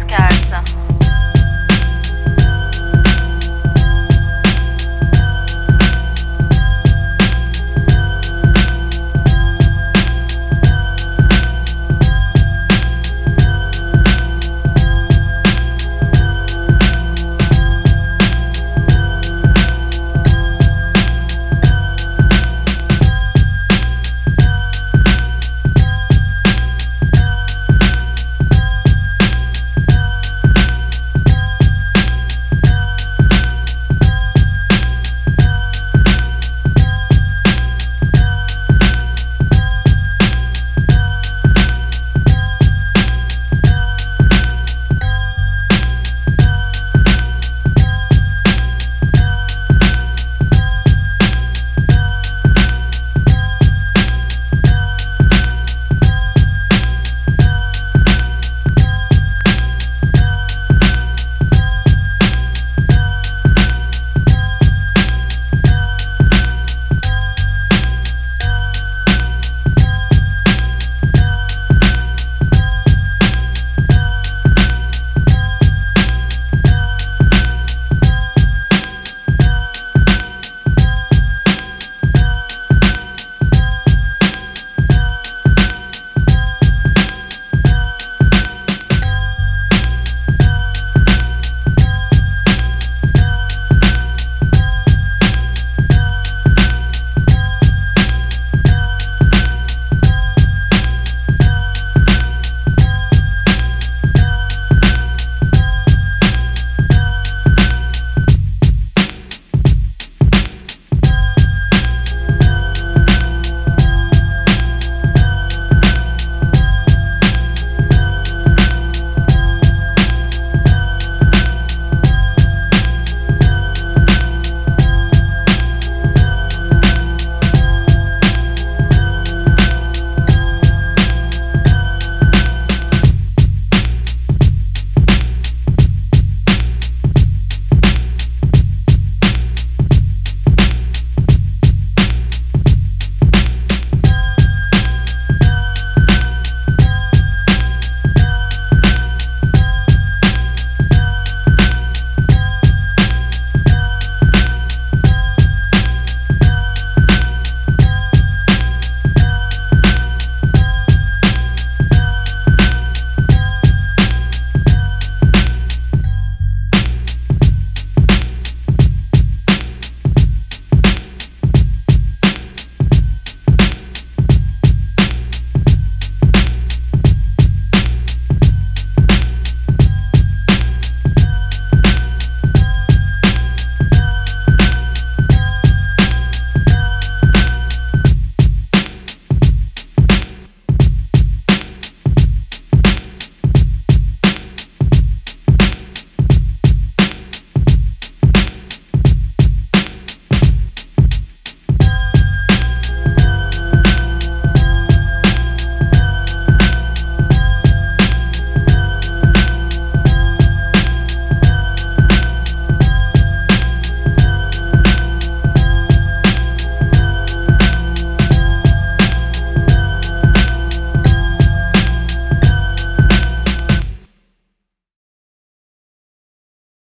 Scarsa.